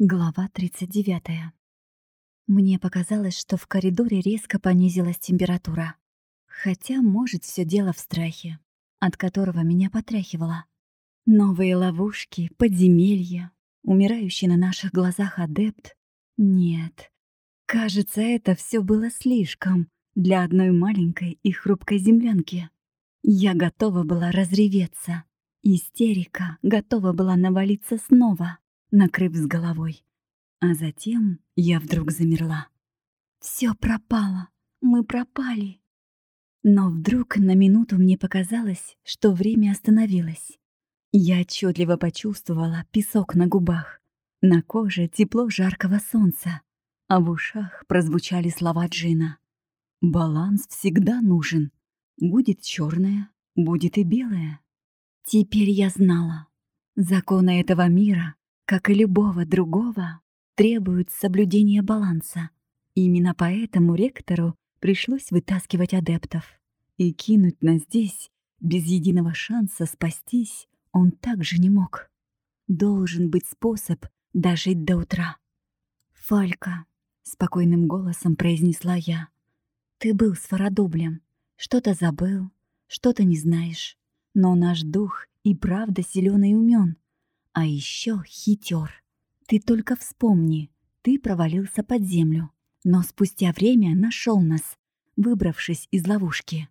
Глава 39. Мне показалось, что в коридоре резко понизилась температура. Хотя, может, все дело в страхе, от которого меня потряхивало. Новые ловушки, подземелья, умирающий на наших глазах адепт. Нет, кажется, это все было слишком для одной маленькой и хрупкой землянки. Я готова была разреветься. Истерика готова была навалиться снова накрыв с головой. А затем я вдруг замерла. Все пропало, мы пропали. Но вдруг на минуту мне показалось, что время остановилось. Я отчетливо почувствовала песок на губах, на коже тепло жаркого солнца, а в ушах прозвучали слова Джина. «Баланс всегда нужен. Будет черное, будет и белое». Теперь я знала. Законы этого мира как и любого другого, требуют соблюдения баланса. Именно поэтому ректору пришлось вытаскивать адептов. И кинуть нас здесь, без единого шанса спастись, он также не мог. Должен быть способ дожить до утра. «Фалька», — спокойным голосом произнесла я, — «ты был с Фарадоблем, что-то забыл, что-то не знаешь, но наш дух и правда силен и умен. А еще хитер. Ты только вспомни, ты провалился под землю, но спустя время нашел нас, выбравшись из ловушки.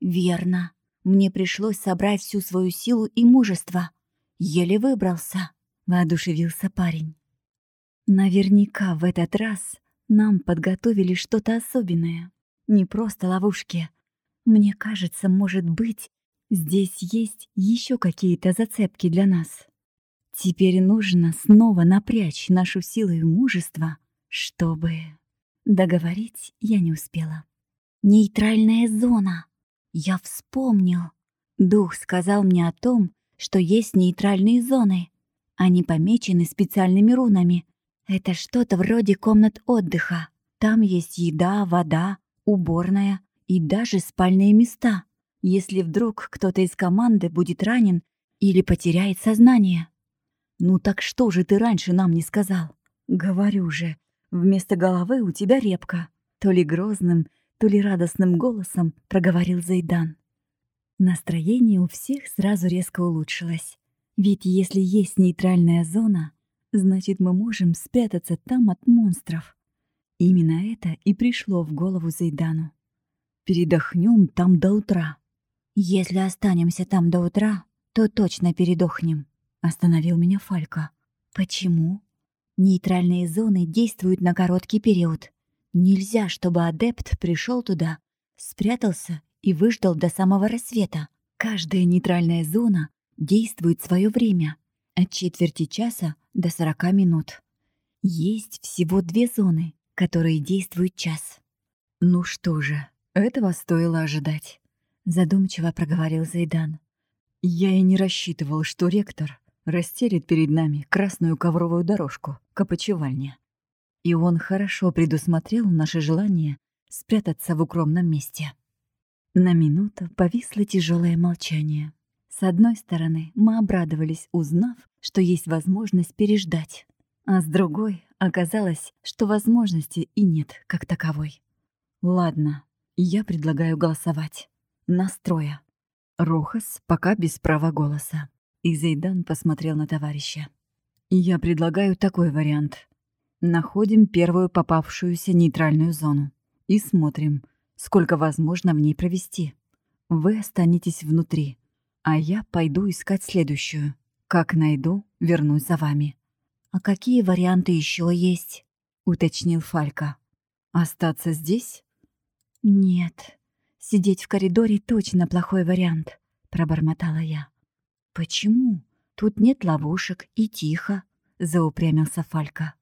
Верно. Мне пришлось собрать всю свою силу и мужество. Еле выбрался, воодушевился парень. Наверняка в этот раз нам подготовили что-то особенное. Не просто ловушки. Мне кажется, может быть, здесь есть еще какие-то зацепки для нас. Теперь нужно снова напрячь нашу силу и мужество, чтобы... Договорить я не успела. Нейтральная зона. Я вспомнил. Дух сказал мне о том, что есть нейтральные зоны. Они помечены специальными рунами. Это что-то вроде комнат отдыха. Там есть еда, вода, уборная и даже спальные места, если вдруг кто-то из команды будет ранен или потеряет сознание. «Ну так что же ты раньше нам не сказал?» «Говорю же, вместо головы у тебя репка», то ли грозным, то ли радостным голосом проговорил Зайдан. Настроение у всех сразу резко улучшилось. Ведь если есть нейтральная зона, значит мы можем спрятаться там от монстров. Именно это и пришло в голову Зайдану. Передохнем там до утра. Если останемся там до утра, то точно передохнем. Остановил меня Фалька. Почему? Нейтральные зоны действуют на короткий период. Нельзя, чтобы адепт пришел туда, спрятался и выждал до самого рассвета. Каждая нейтральная зона действует свое время. От четверти часа до 40 минут. Есть всего две зоны, которые действуют час. «Ну что же, этого стоило ожидать», — задумчиво проговорил Зайдан. «Я и не рассчитывал, что ректор расстелит перед нами красную ковровую дорожку к опочивальне. И он хорошо предусмотрел наше желание спрятаться в укромном месте. На минуту повисло тяжелое молчание. С одной стороны, мы обрадовались, узнав, что есть возможность переждать, а с другой оказалось, что возможности и нет как таковой. Ладно, я предлагаю голосовать. Настроя. Рохас пока без права голоса. И Зейдан посмотрел на товарища. «Я предлагаю такой вариант. Находим первую попавшуюся нейтральную зону и смотрим, сколько возможно в ней провести. Вы останетесь внутри, а я пойду искать следующую. Как найду, вернусь за вами». «А какие варианты еще есть?» — уточнил Фалька. «Остаться здесь?» «Нет, сидеть в коридоре точно плохой вариант», — пробормотала я. «Почему? Тут нет ловушек и тихо», — заупрямился Фалька.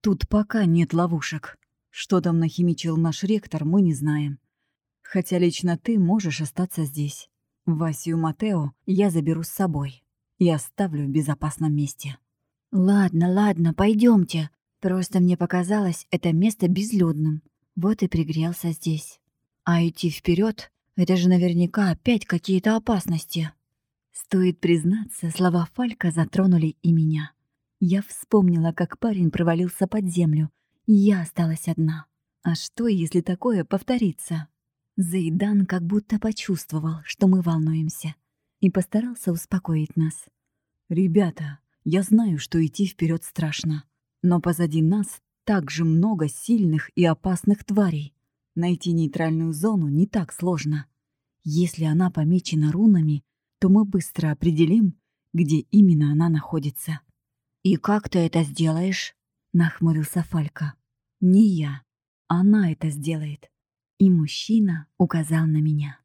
«Тут пока нет ловушек. Что там нахимичил наш ректор, мы не знаем. Хотя лично ты можешь остаться здесь. Васю Матео я заберу с собой и оставлю в безопасном месте». «Ладно, ладно, пойдемте. Просто мне показалось это место безлюдным. Вот и пригрелся здесь. А идти вперед это же наверняка опять какие-то опасности». Стоит признаться, слова Фалька затронули и меня. Я вспомнила, как парень провалился под землю, и я осталась одна. А что, если такое повторится? Заидан как будто почувствовал, что мы волнуемся, и постарался успокоить нас. «Ребята, я знаю, что идти вперед страшно, но позади нас так же много сильных и опасных тварей. Найти нейтральную зону не так сложно. Если она помечена рунами, то мы быстро определим, где именно она находится. «И как ты это сделаешь?» — нахмурился Фалька. «Не я. Она это сделает». И мужчина указал на меня.